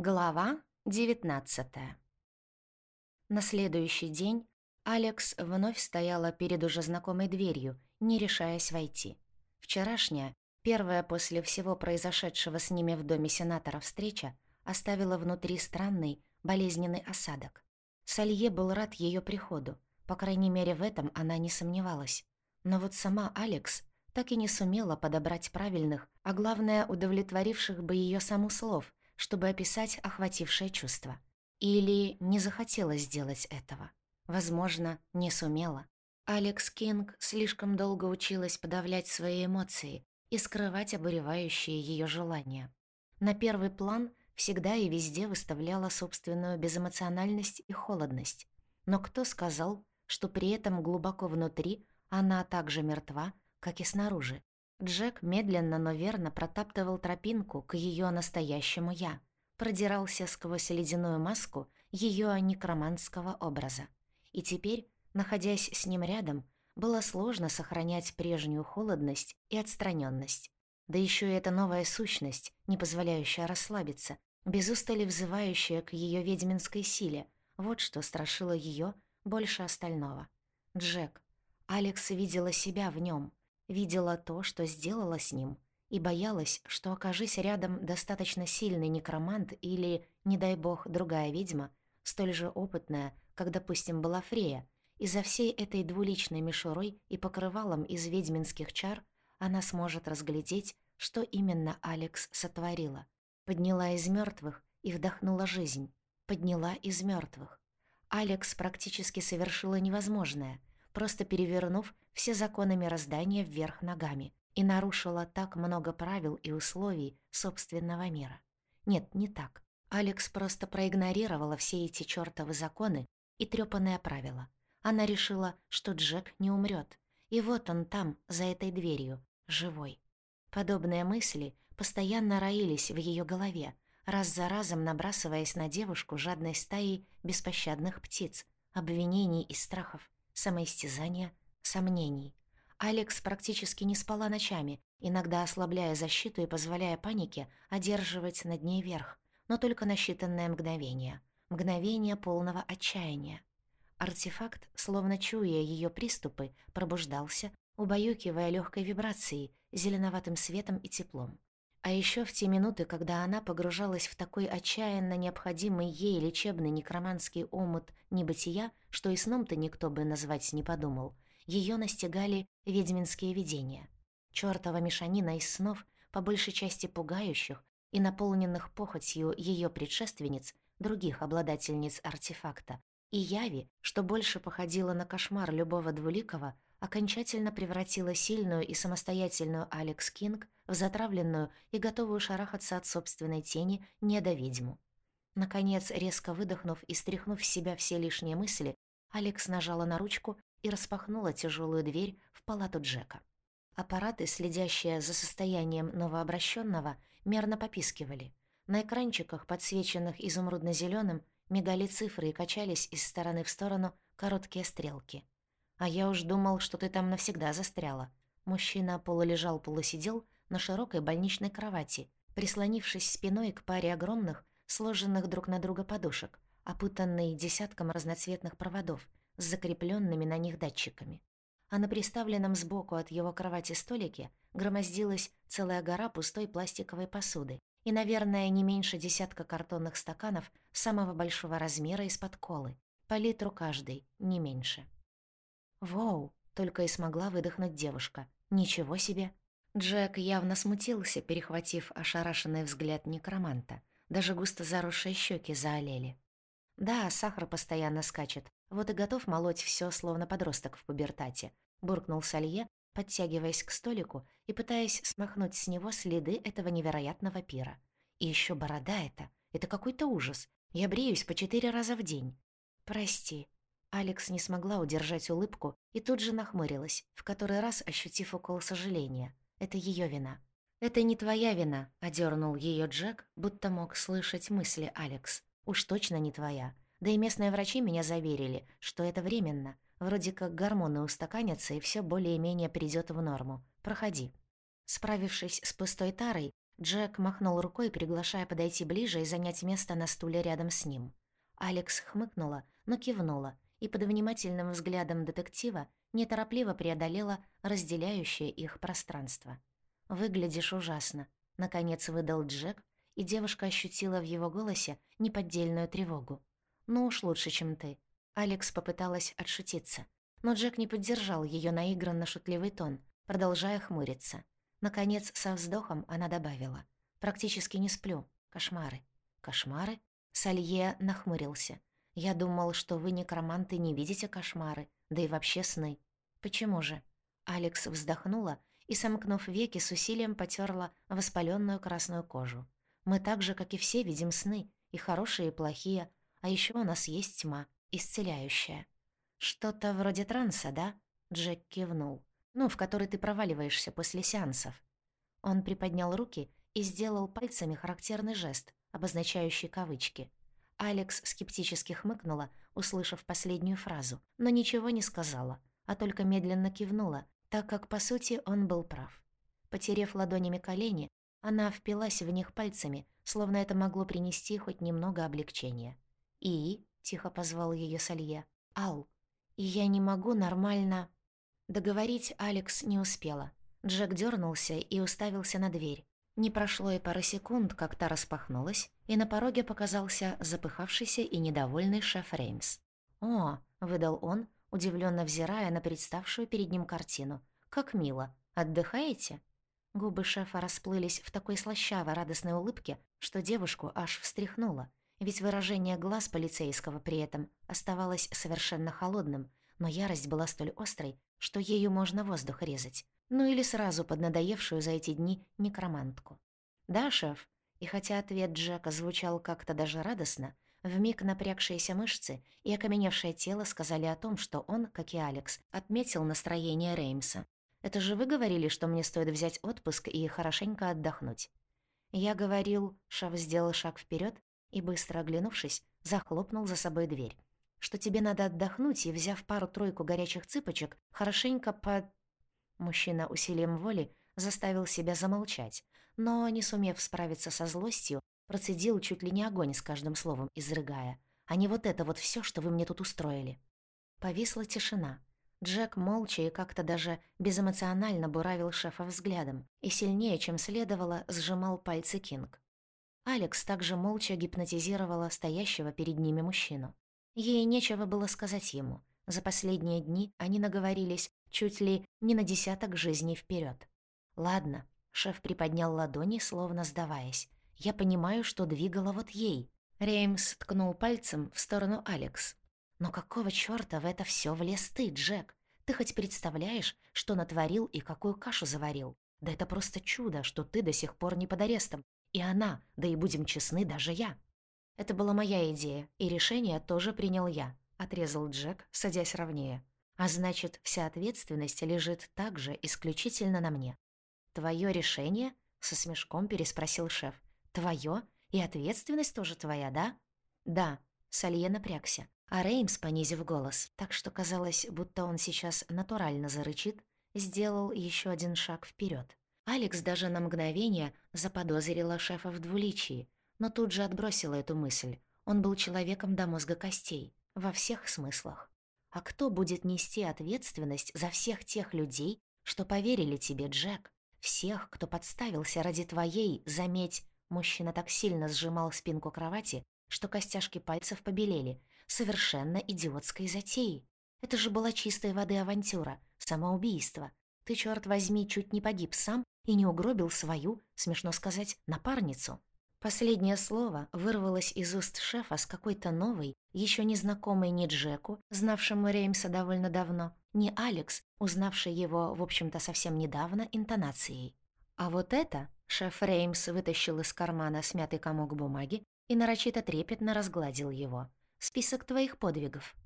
Глава 19 На следующий день Алекс вновь стояла перед уже знакомой дверью, не решаясь войти. Вчерашняя, первая после всего произошедшего с ними в доме сенатора встреча, оставила внутри странный, болезненный осадок. Салье был рад ее приходу, по крайней мере в этом она не сомневалась. Но вот сама Алекс так и не сумела подобрать правильных, а главное, удовлетворивших бы ее саму слов — чтобы описать охватившее чувство. Или не захотела сделать этого. Возможно, не сумела. Алекс Кинг слишком долго училась подавлять свои эмоции и скрывать обуревающие ее желания. На первый план всегда и везде выставляла собственную безэмоциональность и холодность. Но кто сказал, что при этом глубоко внутри она так же мертва, как и снаружи? Джек медленно, но верно протаптывал тропинку к ее настоящему «я», продирался сквозь ледяную маску ее некроманского образа. И теперь, находясь с ним рядом, было сложно сохранять прежнюю холодность и отстраненность. Да еще и эта новая сущность, не позволяющая расслабиться, без устали взывающая к ее ведьминской силе, вот что страшило ее больше остального. Джек. Алекс видела себя в нем, видела то, что сделала с ним, и боялась, что окажись рядом достаточно сильный некромант или, не дай бог, другая ведьма, столь же опытная, как, допустим, была Фрея, и за всей этой двуличной мишурой и покрывалом из ведьминских чар она сможет разглядеть, что именно Алекс сотворила. Подняла из мертвых и вдохнула жизнь. Подняла из мертвых. Алекс практически совершила невозможное — просто перевернув все законы мироздания вверх ногами и нарушила так много правил и условий собственного мира. Нет, не так. Алекс просто проигнорировала все эти чёртовы законы и трёпанные правила. Она решила, что Джек не умрёт, и вот он там, за этой дверью, живой. Подобные мысли постоянно роились в её голове, раз за разом набрасываясь на девушку жадной стаей беспощадных птиц, обвинений и страхов, самоистязания, сомнений. Алекс практически не спала ночами, иногда ослабляя защиту и позволяя панике одерживать над ней верх, но только на считанное мгновение. Мгновение полного отчаяния. Артефакт, словно чуя ее приступы, пробуждался, убаюкивая легкой вибрацией, зеленоватым светом и теплом. А еще в те минуты, когда она погружалась в такой отчаянно необходимый ей лечебный некроманский омут небытия, что и сном-то никто бы назвать не подумал, ее настигали ведьминские видения. Чёртова мешанина из снов, по большей части пугающих и наполненных похотью ее предшественниц, других обладательниц артефакта, и яви, что больше походило на кошмар любого двуликого, окончательно превратила сильную и самостоятельную Алекс Кинг в затравленную и готовую шарахаться от собственной тени недоведьму. Наконец, резко выдохнув и стряхнув с себя все лишние мысли, Алекс нажала на ручку и распахнула тяжелую дверь в палату Джека. Аппараты, следящие за состоянием новообращенного, мерно попискивали. На экранчиках, подсвеченных изумрудно зеленым мигали цифры и качались из стороны в сторону короткие стрелки. «А я уж думал, что ты там навсегда застряла». Мужчина полулежал-полусидел на широкой больничной кровати, прислонившись спиной к паре огромных, сложенных друг на друга подушек, опутанной десятком разноцветных проводов с закрепленными на них датчиками. А на приставленном сбоку от его кровати столике громоздилась целая гора пустой пластиковой посуды и, наверное, не меньше десятка картонных стаканов самого большого размера из-под колы, по литру каждый, не меньше. «Воу!» — только и смогла выдохнуть девушка. «Ничего себе!» Джек явно смутился, перехватив ошарашенный взгляд некроманта. Даже густо заросшие щеки заолели. «Да, сахар постоянно скачет. Вот и готов молоть все, словно подросток в пубертате», — буркнул Салье, подтягиваясь к столику и пытаясь смахнуть с него следы этого невероятного пира. «И еще борода эта. Это какой-то ужас. Я бреюсь по четыре раза в день». «Прости», Алекс не смогла удержать улыбку и тут же нахмурилась, в который раз ощутив укол сожаления. Это ее вина. «Это не твоя вина», — одернул ее Джек, будто мог слышать мысли Алекс. «Уж точно не твоя. Да и местные врачи меня заверили, что это временно. Вроде как гормоны устаканятся, и все более-менее придет в норму. Проходи». Справившись с пустой тарой, Джек махнул рукой, приглашая подойти ближе и занять место на стуле рядом с ним. Алекс хмыкнула, но кивнула, и под внимательным взглядом детектива неторопливо преодолела разделяющее их пространство. «Выглядишь ужасно», — наконец выдал Джек, и девушка ощутила в его голосе неподдельную тревогу. «Ну уж лучше, чем ты». Алекс попыталась отшутиться, но Джек не поддержал ее наигранно шутливый тон, продолжая хмуриться. Наконец, со вздохом она добавила. «Практически не сплю. Кошмары». «Кошмары?» Салье нахмурился. «Я думал, что вы, некроманты, не видите кошмары, да и вообще сны». «Почему же?» Алекс вздохнула и, сомкнув веки, с усилием потерла воспаленную красную кожу. «Мы так же, как и все, видим сны, и хорошие, и плохие, а еще у нас есть тьма, исцеляющая». «Что-то вроде транса, да?» Джек кивнул. Ну, в который ты проваливаешься после сеансов. Он приподнял руки и сделал пальцами характерный жест, обозначающий кавычки. Алекс скептически хмыкнула, услышав последнюю фразу, но ничего не сказала, а только медленно кивнула, так как, по сути, он был прав. Потерев ладонями колени, она впилась в них пальцами, словно это могло принести хоть немного облегчения. «И?» — тихо позвал ее Салье. «Ал, и я не могу нормально...» Договорить Алекс не успела. Джек дернулся и уставился на дверь. Не прошло и пары секунд, как та распахнулась, и на пороге показался запыхавшийся и недовольный шеф Реймс. «О!» — выдал он, удивленно взирая на представшую перед ним картину. «Как мило! Отдыхаете?» Губы шефа расплылись в такой слащавой радостной улыбке, что девушку аж встряхнуло, ведь выражение глаз полицейского при этом оставалось совершенно холодным, но ярость была столь острой, что ею можно воздух резать. Ну или сразу под надоевшую за эти дни некромантку. «Да, шеф». И хотя ответ Джека звучал как-то даже радостно, вмиг напрягшиеся мышцы и окаменевшее тело сказали о том, что он, как и Алекс, отметил настроение Реймса. «Это же вы говорили, что мне стоит взять отпуск и хорошенько отдохнуть?» Я говорил, шеф сделал шаг вперед и, быстро оглянувшись, захлопнул за собой дверь что тебе надо отдохнуть и, взяв пару-тройку горячих цыпочек, хорошенько под... Мужчина усилием воли заставил себя замолчать, но, не сумев справиться со злостью, процедил чуть ли не огонь с каждым словом, изрыгая. «А не вот это вот все, что вы мне тут устроили». Повисла тишина. Джек молча и как-то даже безэмоционально буравил шефа взглядом и сильнее, чем следовало, сжимал пальцы Кинг. Алекс также молча гипнотизировала стоящего перед ними мужчину. Ей нечего было сказать ему. За последние дни они наговорились чуть ли не на десяток жизней вперед. «Ладно», — шеф приподнял ладони, словно сдаваясь. «Я понимаю, что двигала вот ей». Реймс ткнул пальцем в сторону Алекс. «Но какого чёрта в это всё влез ты, Джек? Ты хоть представляешь, что натворил и какую кашу заварил? Да это просто чудо, что ты до сих пор не под арестом. И она, да и будем честны, даже я». «Это была моя идея, и решение тоже принял я», — отрезал Джек, садясь ровнее. «А значит, вся ответственность лежит также исключительно на мне». «Твое решение?» — со смешком переспросил шеф. «Твое? И ответственность тоже твоя, да?» «Да», — Салье напрягся, а Реймс, понизив голос, так что казалось, будто он сейчас натурально зарычит, сделал еще один шаг вперед. Алекс даже на мгновение заподозрила шефа в двуличии, но тут же отбросила эту мысль. Он был человеком до мозга костей, во всех смыслах. А кто будет нести ответственность за всех тех людей, что поверили тебе, Джек? Всех, кто подставился ради твоей, заметь, мужчина так сильно сжимал спинку кровати, что костяшки пальцев побелели, совершенно идиотской затеи. Это же была чистой воды авантюра, самоубийство. Ты, черт возьми, чуть не погиб сам и не угробил свою, смешно сказать, напарницу. Последнее слово вырвалось из уст шефа с какой-то новой, еще не знакомой ни Джеку, знавшему Реймса довольно давно, ни Алекс, узнавший его, в общем-то, совсем недавно, интонацией. А вот это шеф Реймс вытащил из кармана смятый комок бумаги и нарочито трепетно разгладил его. «Список твоих подвигов».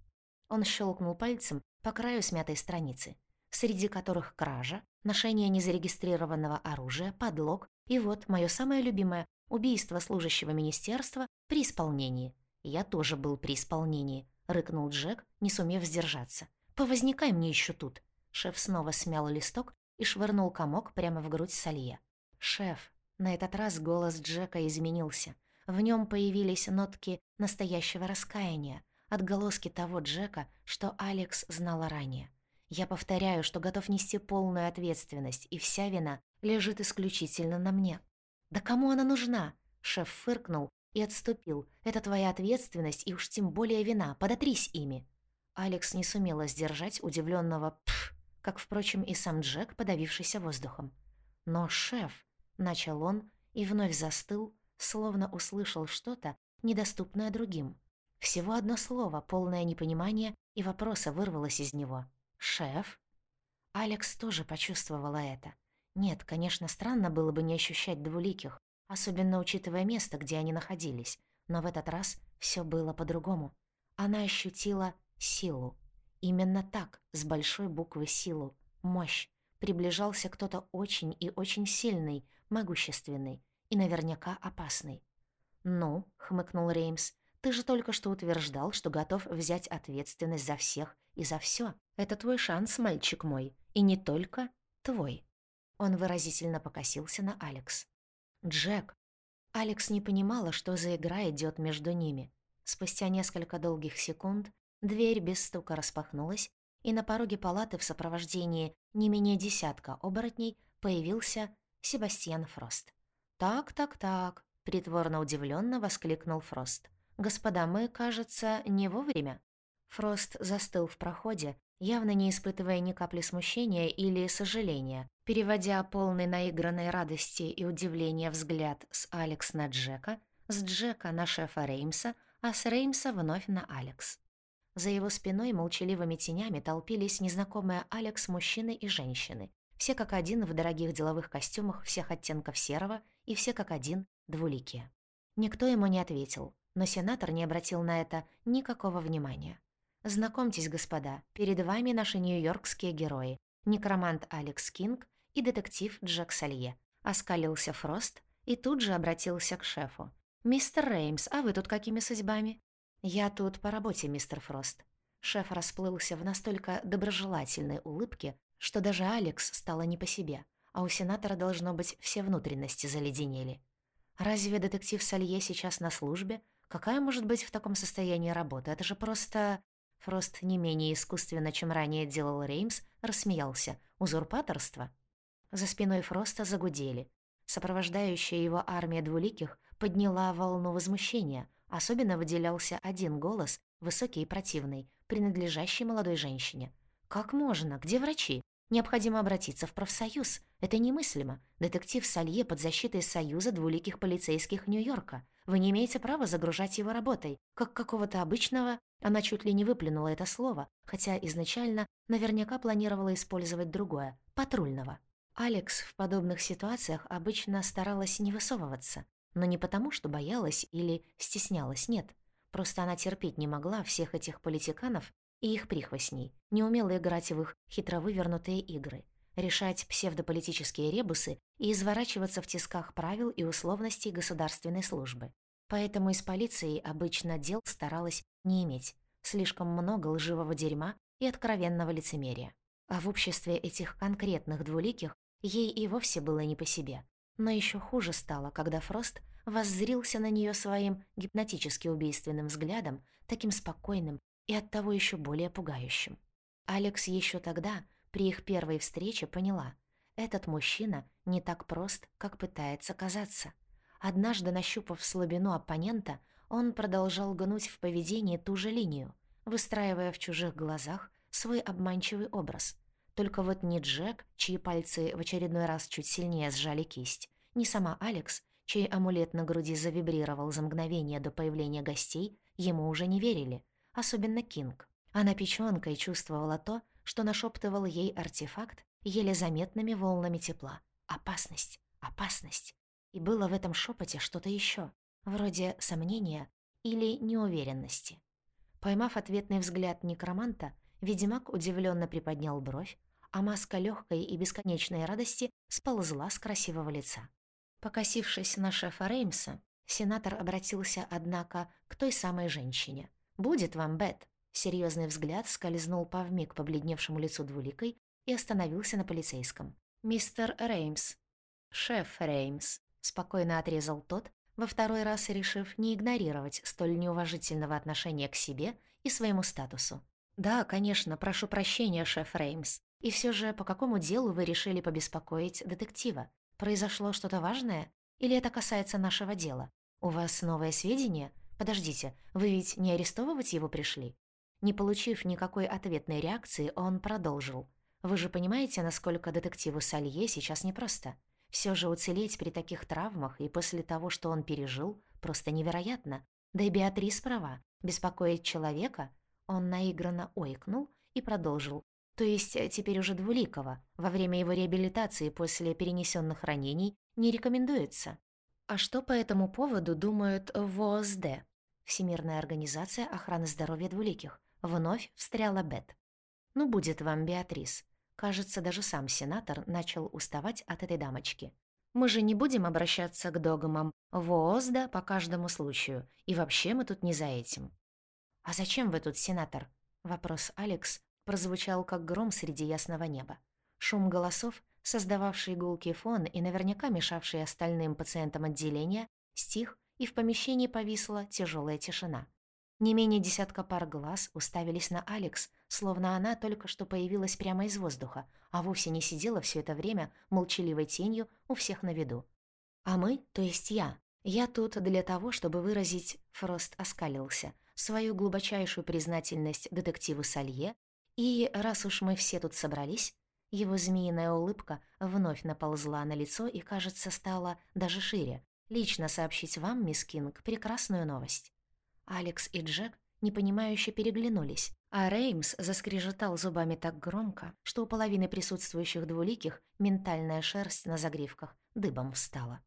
Он щелкнул пальцем по краю смятой страницы, среди которых кража, ношение незарегистрированного оружия, подлог и вот мое самое любимое Убийство служащего министерства при исполнении. Я тоже был при исполнении, рыкнул Джек, не сумев сдержаться. Повозникай мне еще тут. Шеф снова смял листок и швырнул комок прямо в грудь Салье. «Шеф», — На этот раз голос Джека изменился. В нем появились нотки настоящего раскаяния, отголоски того Джека, что Алекс знала ранее. Я повторяю, что готов нести полную ответственность, и вся вина лежит исключительно на мне. «Да кому она нужна?» Шеф фыркнул и отступил. «Это твоя ответственность и уж тем более вина. Подотрись ими». Алекс не сумела сдержать удивленного «пф», как, впрочем, и сам Джек, подавившийся воздухом. «Но шеф», — начал он и вновь застыл, словно услышал что-то, недоступное другим. Всего одно слово, полное непонимания, и вопроса вырвалось из него. «Шеф?» Алекс тоже почувствовала это. Нет, конечно, странно было бы не ощущать двуликих, особенно учитывая место, где они находились, но в этот раз все было по-другому. Она ощутила силу. Именно так, с большой буквы «силу», мощь. Приближался кто-то очень и очень сильный, могущественный и наверняка опасный. «Ну», — хмыкнул Реймс, — «ты же только что утверждал, что готов взять ответственность за всех и за все. Это твой шанс, мальчик мой, и не только твой». Он выразительно покосился на Алекс. «Джек». Алекс не понимала, что за игра идет между ними. Спустя несколько долгих секунд дверь без стука распахнулась, и на пороге палаты в сопровождении не менее десятка оборотней появился Себастьян Фрост. «Так, так, так», — притворно удивленно воскликнул Фрост. «Господа, мы, кажется, не вовремя». Фрост застыл в проходе, явно не испытывая ни капли смущения или сожаления, переводя полный наигранной радости и удивления взгляд с Алекс на Джека, с Джека на шефа Реймса, а с Реймса вновь на Алекс. За его спиной молчаливыми тенями толпились незнакомые Алекс мужчины и женщины, все как один в дорогих деловых костюмах всех оттенков серого и все как один двуликие. Никто ему не ответил, но сенатор не обратил на это никакого внимания. Знакомьтесь, господа, перед вами наши нью-йоркские герои. Некромант Алекс Кинг и детектив Джек Салье. Оскалился Фрост и тут же обратился к шефу. «Мистер Реймс, а вы тут какими судьбами?» «Я тут по работе, мистер Фрост». Шеф расплылся в настолько доброжелательной улыбке, что даже Алекс стала не по себе, а у сенатора, должно быть, все внутренности заледенели. «Разве детектив Салье сейчас на службе? Какая может быть в таком состоянии работа? Это же просто...» Фрост не менее искусственно, чем ранее делал Реймс, рассмеялся. «Узурпаторство?» За спиной Фроста загудели. Сопровождающая его армия двуликих подняла волну возмущения. Особенно выделялся один голос, высокий и противный, принадлежащий молодой женщине. «Как можно? Где врачи? Необходимо обратиться в профсоюз. Это немыслимо. Детектив Салье под защитой Союза двуликих полицейских Нью-Йорка. Вы не имеете права загружать его работой, как какого-то обычного она чуть ли не выплюнула это слово, хотя изначально наверняка планировала использовать другое — патрульного. Алекс в подобных ситуациях обычно старалась не высовываться, но не потому, что боялась или стеснялась, нет. Просто она терпеть не могла всех этих политиканов и их прихвостней, не умела играть в их хитро вывернутые игры, решать псевдополитические ребусы и изворачиваться в тисках правил и условностей государственной службы. Поэтому из полиции обычно дел старалась не иметь. Слишком много лживого дерьма и откровенного лицемерия. А в обществе этих конкретных двуликих ей и вовсе было не по себе. Но еще хуже стало, когда Фрост воззрился на нее своим гипнотически убийственным взглядом, таким спокойным и оттого еще более пугающим. Алекс еще тогда, при их первой встрече, поняла, этот мужчина не так прост, как пытается казаться. Однажды, нащупав слабину оппонента, он продолжал гнуть в поведении ту же линию, выстраивая в чужих глазах свой обманчивый образ. Только вот ни Джек, чьи пальцы в очередной раз чуть сильнее сжали кисть, ни сама Алекс, чей амулет на груди завибрировал за мгновение до появления гостей, ему уже не верили, особенно Кинг. Она печёнкой чувствовала то, что нашептывал ей артефакт еле заметными волнами тепла. Опасность, опасность. И было в этом шепоте что-то еще, вроде сомнения или неуверенности. Поймав ответный взгляд некроманта, ведьмак удивленно приподнял бровь, а маска легкой и бесконечной радости сползла с красивого лица. Покосившись на шефа Реймса, сенатор обратился, однако, к той самой женщине. «Будет вам, Бет!» Серьезный взгляд скользнул по вмиг побледневшему лицу двуликой и остановился на полицейском. «Мистер Реймс». «Шеф Реймс», спокойно отрезал тот, во второй раз решив не игнорировать столь неуважительного отношения к себе и своему статусу. «Да, конечно, прошу прощения, шеф Реймс. И все же, по какому делу вы решили побеспокоить детектива? Произошло что-то важное? Или это касается нашего дела? У вас новые сведения? Подождите, вы ведь не арестовывать его пришли?» Не получив никакой ответной реакции, он продолжил. «Вы же понимаете, насколько детективу Салье сейчас непросто? Все же уцелеть при таких травмах и после того, что он пережил, просто невероятно. Да и Беатрис права. Беспокоить человека? Он наигранно ойкнул и продолжил. То есть э, теперь уже двуликого. Во время его реабилитации после перенесенных ранений не рекомендуется. А что по этому поводу думают в ОСД? Всемирная организация охраны здоровья двуликих. Вновь встряла Бет. Ну, будет вам, Беатрис. Кажется, даже сам сенатор начал уставать от этой дамочки. Мы же не будем обращаться к догмам ВООЗДа по каждому случаю, и вообще мы тут не за этим. «А зачем вы тут, сенатор?» Вопрос Алекс прозвучал как гром среди ясного неба. Шум голосов, создававший гулкий фон и наверняка мешавший остальным пациентам отделения, стих, и в помещении повисла тяжелая тишина. Не менее десятка пар глаз уставились на Алекс, словно она только что появилась прямо из воздуха, а вовсе не сидела все это время молчаливой тенью у всех на виду. А мы, то есть я, я тут для того, чтобы выразить, Фрост оскалился, свою глубочайшую признательность детективу Салье, и раз уж мы все тут собрались, его змеиная улыбка вновь наползла на лицо и, кажется, стала даже шире, лично сообщить вам, мисс Кинг, прекрасную новость. Алекс и Джек непонимающе переглянулись, а Реймс заскрежетал зубами так громко, что у половины присутствующих двуликих ментальная шерсть на загривках дыбом встала.